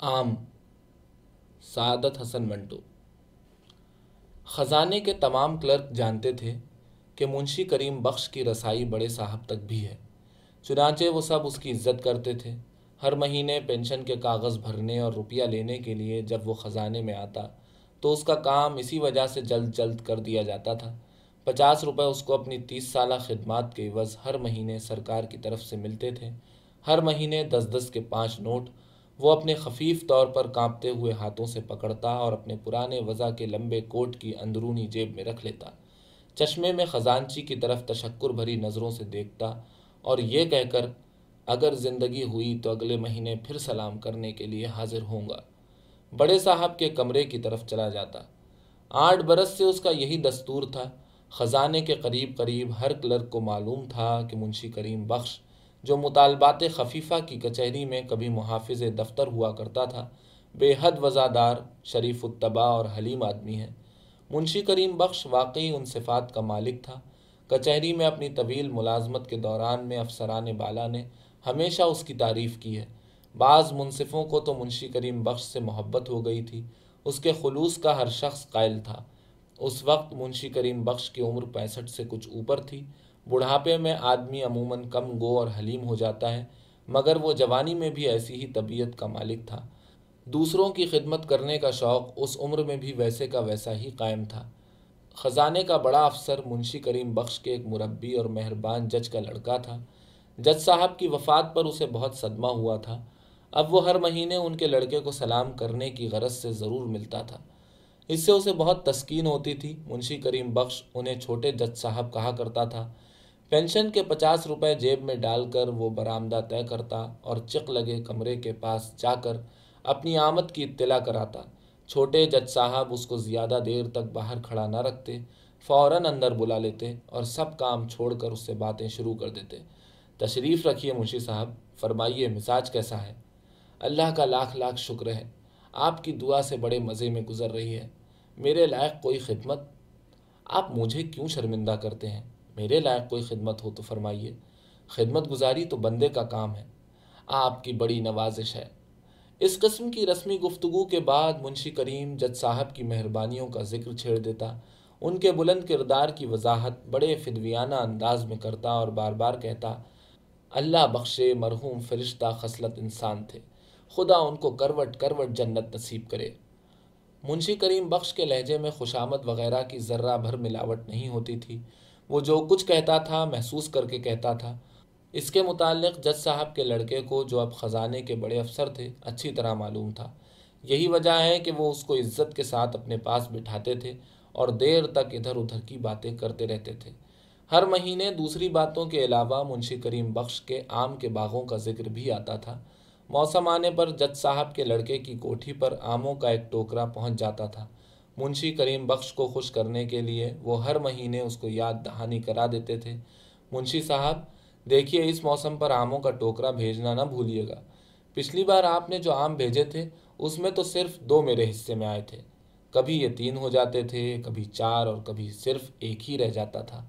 عام، سعادت حسن منٹو خزانے کے تمام کلرک جانتے تھے کہ منشی کریم بخش کی رسائی بڑے صاحب تک بھی ہے۔ چنانچہ وہ سب اس کی عزت کرتے تھے۔ ہر مہینے پینشن کے کاغذ بھرنے اور روپیہ لینے کے لیے جب وہ خزانے میں آتا، تو اس کا کام اسی وجہ سے جلد جلد کر دیا جاتا تھا۔ پچاس روپے اس کو اپنی تیس سالہ خدمات کے عوض ہر مہینے سرکار کی طرف سے ملتے تھے۔ ہر مہینے دس دس کے پانچ نوٹ وہ اپنے خفیف طور پر کانپتے ہوئے ہاتھوں سے پکڑتا اور اپنے پرانے وضع کے لمبے کوٹ کی اندرونی جیب میں رکھ لیتا۔ چشمے میں خزانچی کی طرف تشکر بھری نظروں سے دیکھتا اور یہ کہہ کر، اگر زندگی ہوئی تو اگلے مہینے پھر سلام کرنے کے لیے حاضر ہوں گا۔ بڑے صاحب کے کمرے کی طرف چلا جاتا۔ آٹھ برس سے اس کا یہی دستور تھا۔ خزانے کے قریب قریب ہر کلرک کو معلوم تھا کہ منشی کریم بخش جو مطالبات خفیفہ کی کچہری میں کبھی محافظ دفتر ہوا کرتا تھا، بے حد وزادار، شریف الطبع اور حلیم آدمی ہے منشی کریم بخش واقعی ان صفات کا مالک تھا۔ کچہری میں اپنی طویل ملازمت کے دوران میں افسران بالا نے ہمیشہ اس کی تعریف کی ہے۔ بعض منصفوں کو تو منشی کریم بخش سے محبت ہو گئی تھی۔ اس کے خلوص کا ہر شخص قائل تھا۔ اس وقت منشی کریم بخش کی عمر پینسٹھ سے کچھ اوپر تھی۔ بڑھاپے میں آدمی عموماً کم گو اور حلیم ہو جاتا ہے، مگر وہ جوانی میں بھی ایسی ہی طبیعت کا مالک تھا۔ دوسروں کی خدمت کرنے کا شوق اس عمر میں بھی ویسے کا ویسا ہی قائم تھا۔ خزانے کا بڑا افسر منشی کریم بخش کے ایک مربی اور مہربان جج کا لڑکا تھا۔ جج صاحب کی وفات پر اسے بہت صدمہ ہوا تھا۔ اب وہ ہر مہینے ان کے لڑکے کو سلام کرنے کی غرض سے ضرور ملتا تھا۔ اس سے اسے بہت تسکین ہوتی تھی۔ منشی کریم بخش انہیں چھوٹے جج صاحب کہا کرتا تھا۔ پینشن کے پچاس روپے جیب میں ڈال کر وہ برآمدہ طے کرتا اور چک لگے کمرے کے پاس جا کر اپنی آمد کی اطلاع کراتا۔ چھوٹے جج صاحب اس کو زیادہ دیر تک باہر کھڑا نہ رکھتے، فوراً اندر بلا لیتے اور سب کام چھوڑ کر اس سے باتیں شروع کر دیتے۔ تشریف رکھیے منشی صاحب، فرمائیے مزاج کیسا ہے؟ اللہ کا لاکھ لاکھ شکر ہے، آپ کی دعا سے بڑے مزے میں گزر رہی ہے۔ میرے لائق کوئی خدمت؟ آپ مجھے کیوں شرمندہ کرتے ہیں؟ میرے لائق کوئی خدمت ہو تو فرمائیے۔ خدمت گزاری تو بندے کا کام ہے، آپ کی بڑی نوازش ہے۔ اس قسم کی رسمی گفتگو کے بعد منشی کریم جج صاحب کی مہربانیوں کا ذکر چھیڑ دیتا، ان کے بلند کردار کی وضاحت بڑے فدویانہ انداز میں کرتا اور بار بار کہتا، اللہ بخشے مرحوم فرشتہ خصلت انسان تھے، خدا ان کو کروٹ کروٹ جنت نصیب کرے۔ منشی کریم بخش کے لہجے میں خوشامد وغیرہ کی ذرہ بھر ملاوٹ نہیں ہوتی تھی۔ وہ جو کچھ کہتا تھا محسوس کر کے کہتا تھا۔ اس کے متعلق جج صاحب کے لڑکے کو جو اب خزانے کے بڑے افسر تھے، اچھی طرح معلوم تھا۔ یہی وجہ ہے کہ وہ اس کو عزت کے ساتھ اپنے پاس بٹھاتے تھے اور دیر تک ادھر ادھر کی باتیں کرتے رہتے تھے۔ ہر مہینے دوسری باتوں کے علاوہ منشی کریم بخش کے آم کے باغوں کا ذکر بھی آتا تھا۔ موسم آنے پر جج صاحب کے لڑکے کی کوٹھی پر آموں کا ایک ٹوکرا پہنچ جاتا تھا۔ منشی کریم بخش کو خوش کرنے کے لیے وہ ہر مہینے اس کو یاد دہانی کرا دیتے تھے۔ منشی صاحب، دیکھیے اس موسم پر آموں کا ٹوکرا بھیجنا نہ بھولیے گا۔ پچھلی بار آپ نے جو آم بھیجے تھے، اس میں تو صرف دو میرے حصے میں آئے تھے۔ کبھی یہ تین ہو جاتے تھے، کبھی چار اور کبھی صرف ایک ہی رہ جاتا تھا۔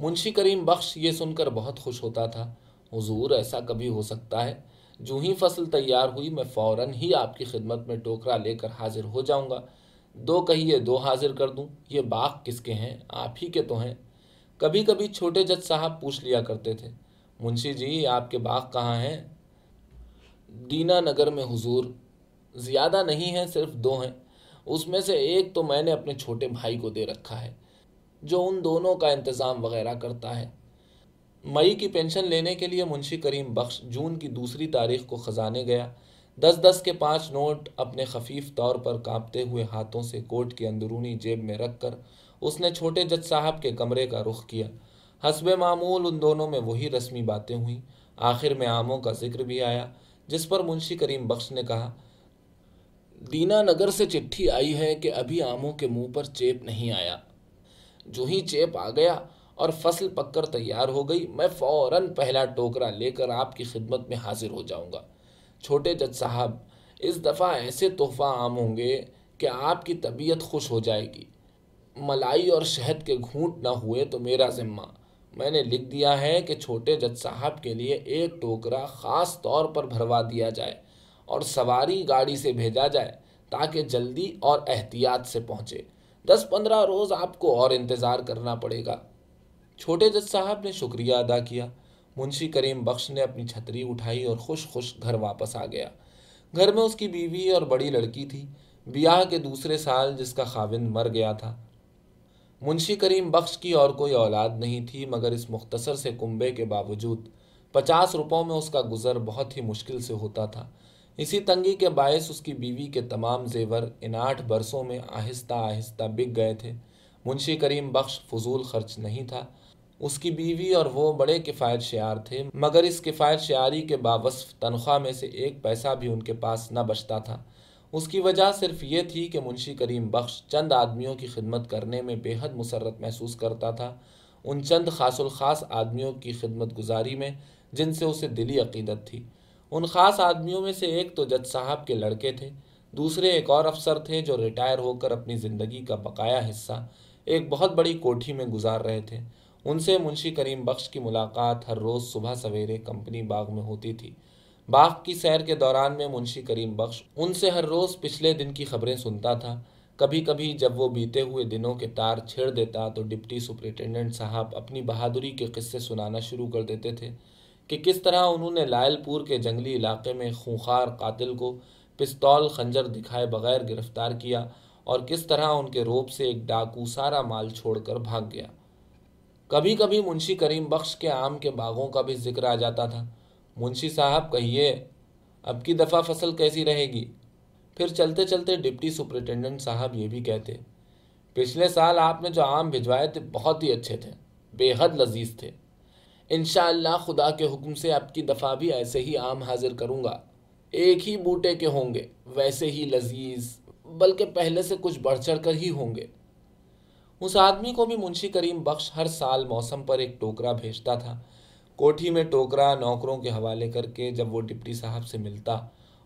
منشی کریم بخش یہ سن کر بہت خوش ہوتا تھا۔ حضور، ایسا کبھی ہو سکتا ہے؟ جو ہی فصل تیار ہوئی، میں فوراً ہی آپ کی خدمت میں ٹوکرا لے کر حاضر ہو جاؤں گا۔ دو کہیے دو حاضر کر دوں۔ یہ باغ کس کے ہیں؟ آپ ہی کے تو ہیں۔ کبھی کبھی چھوٹے جج صاحب پوچھ لیا کرتے تھے، منشی جی آپ کے باغ کہاں ہیں؟ دینا نگر میں حضور۔ زیادہ نہیں ہیں، صرف دو ہیں۔ اس میں سے ایک تو میں نے اپنے چھوٹے بھائی کو دے رکھا ہے، جو ان دونوں کا انتظام وغیرہ کرتا ہے۔ مئی کی پینشن لینے کے لیے منشی کریم بخش جون کی دوسری تاریخ کو خزانے گیا۔ دس دس کے پانچ نوٹ اپنے خفیف طور پر کانپتے ہوئے ہاتھوں سے کوٹ کی اندرونی جیب میں رکھ کر اس نے چھوٹے جج صاحب کے کمرے کا رخ کیا۔ حسب معمول ان دونوں میں وہی رسمی باتیں ہوئیں۔ آخر میں آموں کا ذکر بھی آیا، جس پر منشی کریم بخش نے کہا، دینا نگر سے چٹھی آئی ہے کہ ابھی آموں کے منہ پر چیپ نہیں آیا۔ جو ہی چیپ آ گیا اور فصل پک کر تیار ہو گئی، میں فوراً پہلا ٹوکرا لے کر آپ کی خدمت میں حاضر ہو جاؤں گا۔ چھوٹے جج صاحب، اس دفعہ ایسے تحفہ عام ہوں گے کہ آپ کی طبیعت خوش ہو جائے گی۔ ملائی اور شہد کے گھونٹ نہ ہوئے تو میرا ذمہ۔ میں نے لکھ دیا ہے کہ چھوٹے جج صاحب کے لیے ایک ٹوکرا خاص طور پر بھروا دیا جائے اور سواری گاڑی سے بھیجا جائے تاکہ جلدی اور احتیاط سے پہنچے۔ دس پندرہ روز آپ کو اور انتظار کرنا پڑے گا۔ چھوٹے جج صاحب نے شکریہ ادا کیا۔ منشی کریم بخش نے اپنی چھتری اٹھائی اور خوش خوش گھر واپس آ گیا۔ گھر میں اس کی بیوی اور بڑی لڑکی تھی۔ بیاہ کے دوسرے سال جس کا خاوند مر گیا تھا۔ منشی کریم بخش کی اور کوئی اولاد نہیں تھی، مگر اس مختصر سے کنبے کے باوجود پچاس روپوں میں اس کا گزر بہت ہی مشکل سے ہوتا تھا۔ اسی تنگی کے باعث اس کی بیوی کے تمام زیور ان آٹھ برسوں میں آہستہ آہستہ بک گئے تھے۔ منشی کریم بخش فضول خرچ نہیں تھا۔ اس کی بیوی اور وہ بڑے کفایت شعار تھے، مگر اس کفایت شعاری کے باوصف تنخواہ میں سے ایک پیسہ بھی ان کے پاس نہ بچتا تھا۔ اس کی وجہ صرف یہ تھی کہ منشی کریم بخش چند آدمیوں کی خدمت کرنے میں بے حد مسرت محسوس کرتا تھا۔ ان چند خاص الخاص آدمیوں کی خدمت گزاری میں جن سے اسے دلی عقیدت تھی۔ ان خاص آدمیوں میں سے ایک تو جج صاحب کے لڑکے تھے، دوسرے ایک اور افسر تھے جو ریٹائر ہو کر اپنی زندگی کا بقایا حصہ ایک بہت بڑی کوٹھی میں گزار رہے تھے۔ ان سے منشی کریم بخش کی ملاقات ہر روز صبح سویرے کمپنی باغ میں ہوتی تھی۔ باغ کی سیر کے دوران میں منشی کریم بخش ان سے ہر روز پچھلے دن کی خبریں سنتا تھا۔ کبھی کبھی جب وہ بیتے ہوئے دنوں کے تار چھیڑ دیتا تو ڈپٹی سپرنٹینڈنٹ صاحب اپنی بہادری کے قصے سنانا شروع کر دیتے تھے کہ کس طرح انہوں نے لائل پور کے جنگلی علاقے میں خونخوار قاتل کو پستول خنجر دکھائے بغیر گرفتار کیا اور کس طرح ان کے روپ سے ایک ڈاکو سارا مال چھوڑ کر بھاگ گیا۔ کبھی کبھی منشی کریم بخش کے آم کے باغوں کا بھی ذکر آ جاتا تھا۔ منشی صاحب کہیے، اب کی دفعہ فصل کیسی رہے گی؟ پھر چلتے چلتے ڈپٹی سپرنٹینڈنٹ صاحب یہ بھی کہتے، پچھلے سال آپ نے جو آم بھجوائے تھے بہت ہی اچھے تھے، بے حد لذیذ تھے۔ انشاءاللہ خدا کے حکم سے اب کی دفعہ بھی ایسے ہی آم حاضر کروں گا۔ ایک ہی بوٹے کے ہوں گے، ویسے ہی لذیذ، بلکہ پہلے سے کچھ بڑھ چڑھ کر ہی ہوں گے۔ اس آدمی کو بھی منشی کریم بخش ہر سال موسم پر ایک ٹوکرا بھیجتا تھا۔ کوٹھی میں ٹوکرا نوکروں کے حوالے کر کے جب وہ ڈپٹی صاحب سے ملتا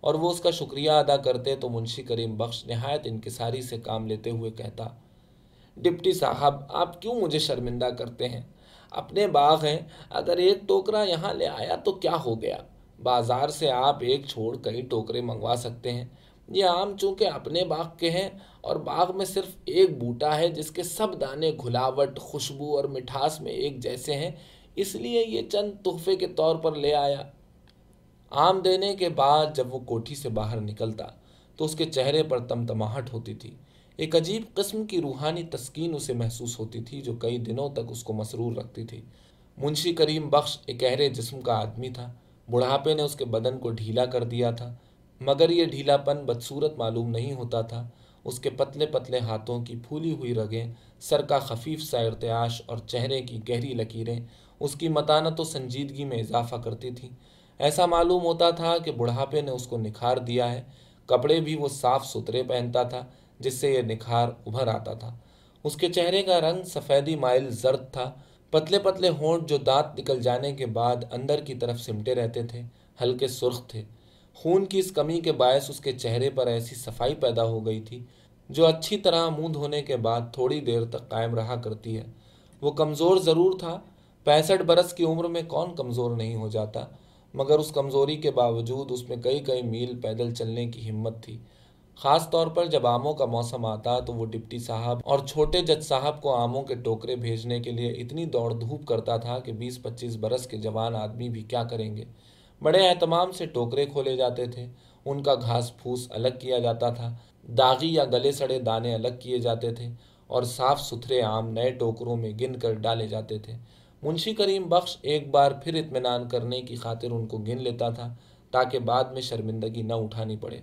اور وہ اس کا شکریہ ادا کرتے تو منشی کریم بخش نہایت انکساری سے کام لیتے ہوئے کہتا، ڈپٹی صاحب، آپ کیوں مجھے شرمندہ کرتے ہیں؟ اپنے باغ ہیں، اگر ایک ٹوکرا یہاں لے آیا تو کیا ہو گیا؟ بازار سے آپ ایک چھوڑ کئی ٹوکرے منگوا سکتے ہیں۔ یہ آم چونکہ اپنے باغ کے ہیں اور باغ میں صرف ایک بوٹا ہے جس کے سب دانے گھلاوٹ، خوشبو اور مٹھاس میں ایک جیسے ہیں، اس لیے یہ چند تحفے کے طور پر لے آیا۔ آم دینے کے بعد جب وہ کوٹھی سے باہر نکلتا تو اس کے چہرے پر تمتماہٹ ہوتی تھی۔ ایک عجیب قسم کی روحانی تسکین اسے محسوس ہوتی تھی جو کئی دنوں تک اس کو مسرور رکھتی تھی۔ منشی کریم بخش ایک گہرے جسم کا آدمی تھا۔ بڑھاپے نے اس کے بدن کو ڈھیلا کر دیا تھا۔ مگر یہ ڈھیلا پن بدصورت معلوم نہیں ہوتا تھا۔ اس کے پتلے پتلے ہاتھوں کی پھولی ہوئی رگیں، سر کا خفیف سا ارتعاش اور چہرے کی گہری لکیریں اس کی متانت و سنجیدگی میں اضافہ کرتی تھیں۔ ایسا معلوم ہوتا تھا کہ بڑھاپے نے اس کو نکھار دیا ہے۔ کپڑے بھی وہ صاف ستھرے پہنتا تھا، جس سے یہ نکھار ابھر آتا تھا۔ اس کے چہرے کا رنگ سفیدی مائل زرد تھا۔ پتلے پتلے ہونٹ جو دانت نکل جانے کے بعد اندر کی طرف سمٹے رہتے تھے، ہلکے سرخ تھے۔ خون کی اس کمی کے باعث اس کے چہرے پر ایسی صفائی پیدا ہو گئی تھی، جو اچھی طرح منہ دھونے کے بعد تھوڑی دیر تک قائم رہا کرتی ہے۔ وہ کمزور ضرور تھا۔ پینسٹھ برس کی عمر میں کون کمزور نہیں ہو جاتا، مگر اس کمزوری کے باوجود اس میں کئی کئی میل پیدل چلنے کی ہمت تھی۔ خاص طور پر جب آموں کا موسم آتا تو وہ ڈپٹی صاحب اور چھوٹے جج صاحب کو آموں کے ٹوکرے بھیجنے کے لیے اتنی دوڑ دھوپ کرتا تھا کہ بیس پچیس برس کے جوان آدمی بھی کیا کریں گے۔ بڑے اہتمام سے ٹوکرے کھولے جاتے تھے۔ ان کا گھاس پھوس الگ کیا جاتا تھا۔ داغی یا گلے سڑے دانے الگ کیے جاتے تھے اور صاف ستھرے آم نئے ٹوکروں میں گن کر ڈالے جاتے تھے۔ منشی کریم بخش ایک بار پھر اطمینان کرنے کی خاطر ان کو گن لیتا تھا تاکہ بعد میں شرمندگی نہ اٹھانی پڑے۔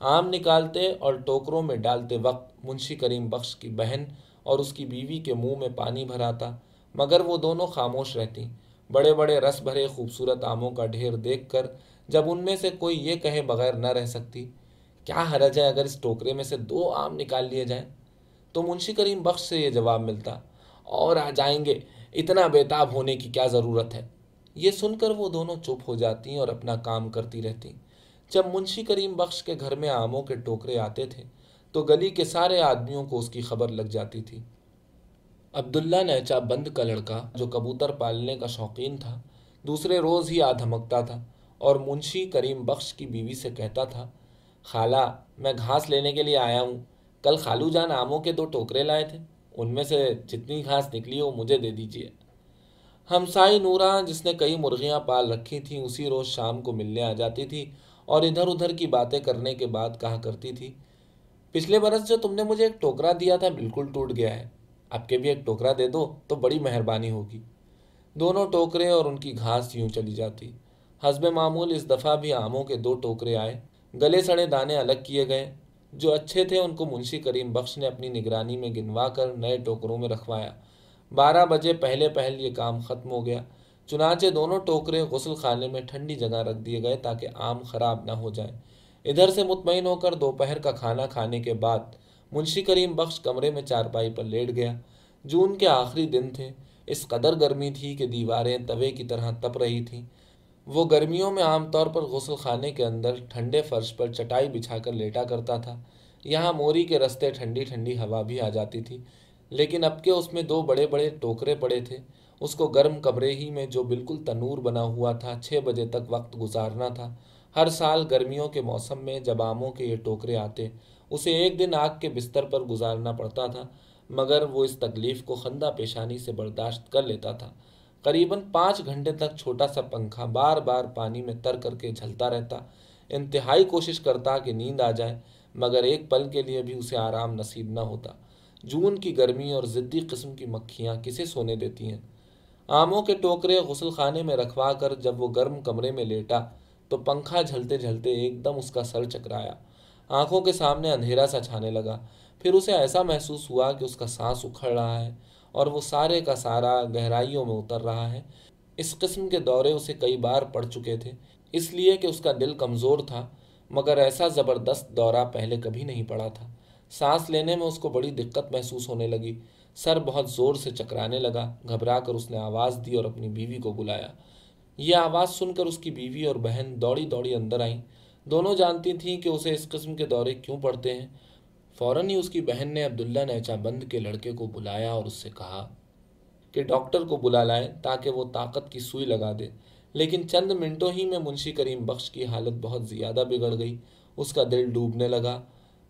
آم نکالتے اور ٹوکروں میں ڈالتے وقت منشی کریم بخش کی بہن اور اس کی بیوی کے منہ میں پانی بھراتا، مگر وہ دونوں خاموش رہتی۔ بڑے بڑے رس بھرے خوبصورت آموں کا ڈھیر دیکھ کر جب ان میں سے کوئی یہ کہے بغیر نہ رہ سکتی، کیا حرج ہے اگر اس ٹوکرے میں سے دو آم نکال لیے جائیں؟ تو منشی کریم بخش سے یہ جواب ملتا، اور آ جائیں گے، اتنا بیتاب ہونے کی کیا ضرورت ہے؟ یہ سن کر وہ دونوں چپ ہو جاتی اور اپنا کام کرتی رہتی۔ جب منشی کریم بخش کے گھر میں آموں کے ٹوکرے آتے تھے، تو گلی کے سارے آدمیوں کو اس کی خبر لگ جاتی تھی۔ عبداللہ نیچا بند کا لڑکا جو کبوتر پالنے کا شوقین تھا، دوسرے روز ہی آ دھمکتا تھا اور منشی کریم بخش کی بیوی سے کہتا تھا، خالہ، میں گھاس لینے کے لیے آیا ہوں۔ کل خالو جان آموں کے دو ٹوکرے لائے تھے، ان میں سے جتنی گھاس نکلی وہ مجھے دے دیجیے ہمسائی نورا، جس نے کئی مرغیاں پال رکھی تھیں، اسی روز شام کو ملنے آ جاتی تھی اور ادھر ادھر کی باتیں کرنے کے بعد کہا کرتی تھی، پچھلے برس جو تم نے مجھے ایک ٹوکرا دیا تھا، بالکل ٹوٹ گیا ہے۔ اب کے بھی ایک ٹوکرا دے دو تو بڑی مہربانی ہوگی۔ دونوں ٹوکرے اور ان کی گھاس یوں چلی جاتی۔ حسب معمول اس دفعہ بھی آموں کے دو ٹوکرے آئے۔ گلے سڑے دانے الگ کیے گئے۔ جو اچھے تھے ان کو منشی کریم بخش نے اپنی نگرانی میں گنوا کر نئے ٹوکروں میں رکھوایا۔ بارہ بجے پہلے پہل یہ کام ختم ہو گیا۔ چنانچہ دونوں ٹوکرے غسل خانے میں ٹھنڈی جگہ رکھ دیے گئے تاکہ آم خراب نہ ہو جائیں۔ ادھر سے مطمئن ہو کر دوپہر کا کھانا کھانے کے بعد منشی کریم بخش کمرے میں چارپائی پر لیٹ گیا۔ جون کے آخری دن تھے۔ اس قدر گرمی تھی کہ دیواریں توے کی طرح تپ رہی تھیں۔ وہ گرمیوں میں عام طور پر غسل خانے کے اندر ٹھنڈے فرش پر چٹائی بچھا کر لیٹا کرتا تھا۔ یہاں موری کے رستے ٹھنڈی ٹھنڈی ہوا بھی آ جاتی تھی۔ لیکن اب کے اس میں دو بڑے بڑے ٹوکرے پڑے تھے۔ اس کو گرم کمرے ہی میں جو بالکل تنور بنا ہوا تھا، چھ بجے تک وقت گزارنا تھا۔ ہر سال گرمیوں کے موسم میں جب آموں کے یہ ٹوکرے آتے اسے ایک دن آگ کے بستر پر گزارنا پڑتا تھا، مگر وہ اس تکلیف کو خندہ پیشانی سے برداشت کر لیتا تھا۔ قریباً پانچ گھنٹے تک چھوٹا سا پنکھا بار بار پانی میں تر کر کے جھلتا رہتا۔ انتہائی کوشش کرتا کہ نیند آ جائے، مگر ایک پل کے لیے بھی اسے آرام نصیب نہ ہوتا۔ جون کی گرمی اور ضدی قسم کی مکھیاں کسے سونے دیتی ہیں؟ آموں کے ٹوکرے غسل خانے میں رکھوا کر جب وہ گرم کمرے میں لیٹا تو پنکھا جھلتے جھلتے ایک دم اس کا سر چکرایا۔ آنکھوں کے سامنے اندھیرا سا چھانے لگا۔ پھر اسے ایسا محسوس ہوا کہ اس کا سانس اکھڑ رہا ہے اور وہ سارے کا سارا گہرائیوں میں اتر رہا ہے۔ اس قسم کے دورے اسے کئی بار پڑ چکے تھے، اس لیے کہ اس کا دل کمزور تھا، مگر ایسا زبردست دورہ پہلے کبھی نہیں پڑا تھا۔ سانس لینے میں اس کو بڑی دقت محسوس ہونے لگی۔ سر بہت زور سے چکرانے لگا، گھبرا کر اس نے آواز دی اور اپنی بیوی کو بلایا۔ یہ آواز سن کر اس کی بیوی اور بہن دوڑی دوڑی اندر آئیں۔ دونوں جانتی تھیں کہ اسے اس قسم کے دورے کیوں پڑتے ہیں۔ فوراً ہی اس کی بہن نے عبداللہ نیچا بند کے لڑکے کو بلایا اور اس سے کہا کہ ڈاکٹر کو بلا لائیں تاکہ وہ طاقت کی سوئی لگا دے۔ لیکن چند منٹوں ہی میں منشی کریم بخش کی حالت بہت زیادہ بگڑ گئی۔ اس کا دل ڈوبنے لگا۔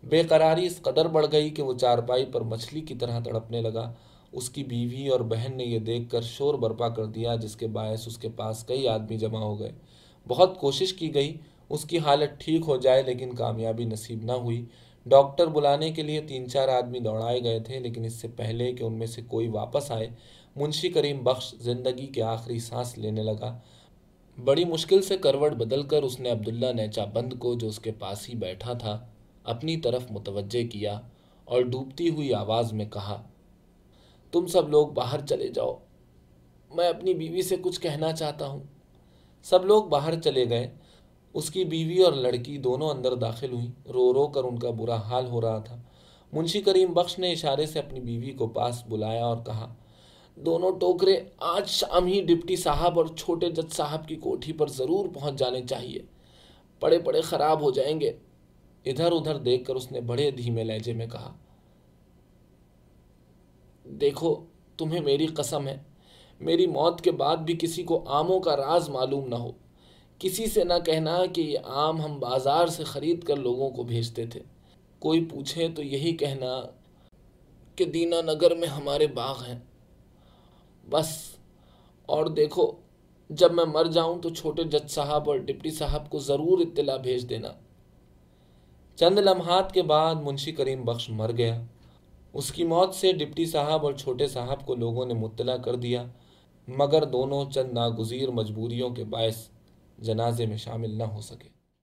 بے قراری اس قدر بڑھ گئی کہ وہ چارپائی پر مچھلی کی طرح تڑپنے لگا۔ اس کی بیوی اور بہن نے یہ دیکھ کر شور برپا کر دیا، جس کے باعث اس کے پاس کئی آدمی جمع ہو گئے۔ بہت کوشش کی گئی۔ اس کی حالت ٹھیک ہو جائے لیکن کامیابی نصیب نہ ہوئی۔ ڈاکٹر بلانے کے لیے تین چار آدمی دوڑائے گئے تھے، لیکن اس سے پہلے کہ ان میں سے کوئی واپس آئے، منشی کریم بخش زندگی کے آخری سانس لینے لگا۔ بڑی مشکل سے کروٹ بدل کر اس نے عبداللہ نیچا بند کو، جو اس کے پاس ہی بیٹھا تھا، اپنی طرف متوجہ کیا اور ڈوبتی ہوئی آواز میں کہا، تم سب لوگ باہر چلے جاؤ۔ میں اپنی بیوی سے کچھ کہنا چاہتا ہوں۔ سب لوگ باہر چلے گئے۔ اس کی بیوی اور لڑکی دونوں اندر داخل ہوئیں۔ رو رو کر ان کا برا حال ہو رہا تھا۔ منشی کریم بخش نے اشارے سے اپنی بیوی کو پاس بلایا اور کہا، دونوں ٹوکرے آج شام ہی ڈپٹی صاحب اور چھوٹے جج صاحب کی کوٹھی پر ضرور پہنچ جانے چاہیے۔ پڑے پڑے خراب ہو جائیں گے ادھر ادھر دیکھ کر اس نے بڑے دھیمے لہجے میں کہا، دیکھو، تمہیں میری قسم ہے۔ میری موت کے بعد بھی کسی کو آموں کا راز معلوم نہ ہو۔ کسی سے نہ کہنا کہ یہ آم ہم بازار سے خرید کر لوگوں کو بھیجتے تھے۔ کوئی پوچھے تو یہی کہنا کہ دینا نگر میں ہمارے باغ ہیں۔ بس۔ اور دیکھو، جب میں مر جاؤں تو چھوٹے جج صاحب اور ڈپٹی صاحب کو ضرور اطلاع بھیج دینا۔ چند لمحات کے بعد منشی کریم بخش مر گیا۔ اس کی موت سے ڈپٹی صاحب اور چھوٹے صاحب کو لوگوں نے مطلع کر دیا، مگر دونوں چند ناگزیر مجبوریوں کے باعث جنازے میں شامل نہ ہو سکے۔